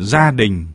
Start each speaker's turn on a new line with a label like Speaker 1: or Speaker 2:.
Speaker 1: gia đình.